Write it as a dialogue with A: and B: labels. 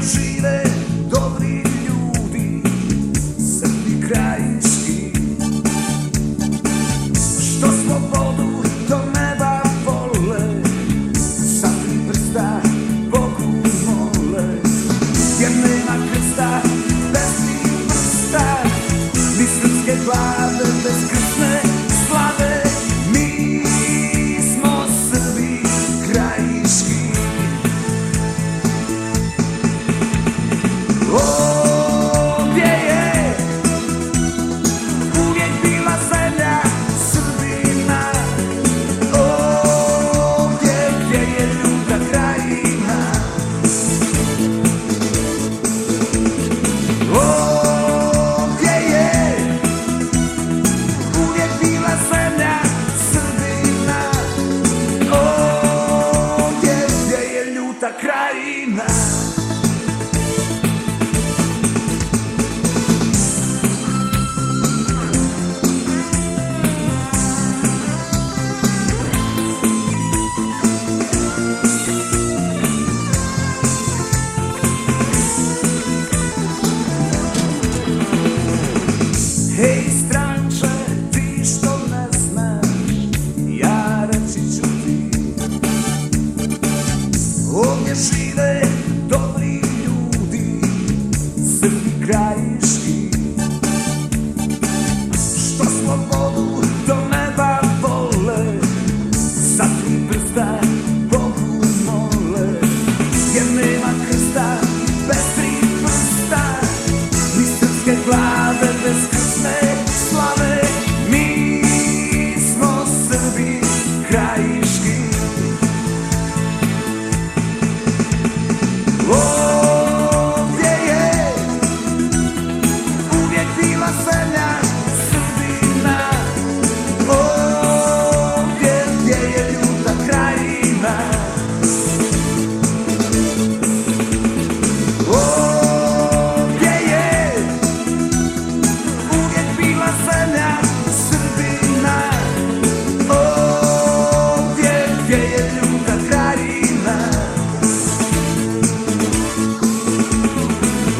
A: can see that. Je ljuta Srbi